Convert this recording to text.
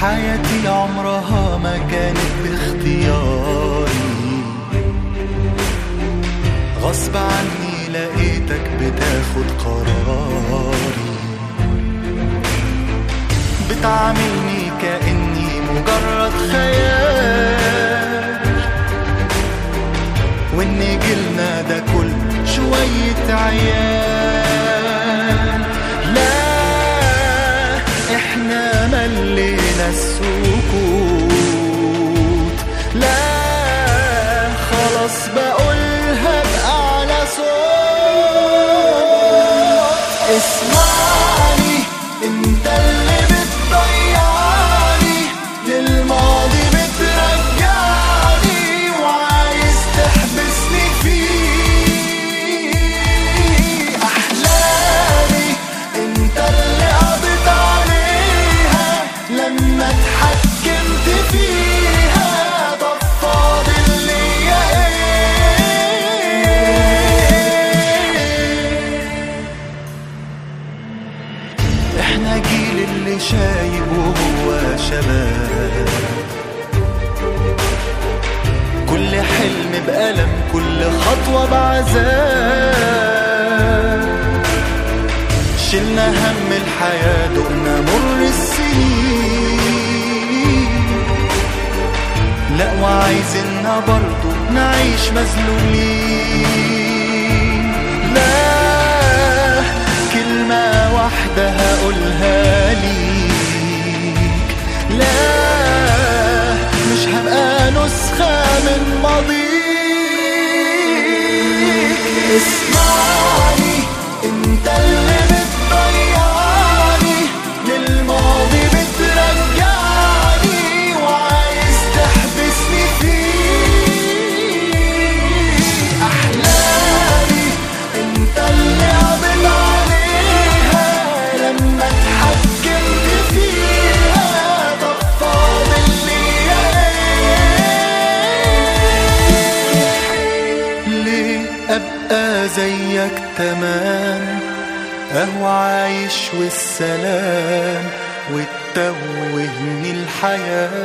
حياتي عمرها ما كانت باختياري. غصب عني لقيتك بتاخد قراري. بتعاملني كأني مجرد خيال. وإن جيلنا ده كل شوية عيال. لا ملينا السكوت. لا خلاص بقولها بعذاب شلنا هم الحياة دقنا مر السنين. لا وعايزيننا برضو نعيش مذلولين لا كلمة واحدة هقولها ليك. لا مش هبقى نسخة من ماضيك. زيك تمام. أهو عايش والسلام وتتوهني الحياة.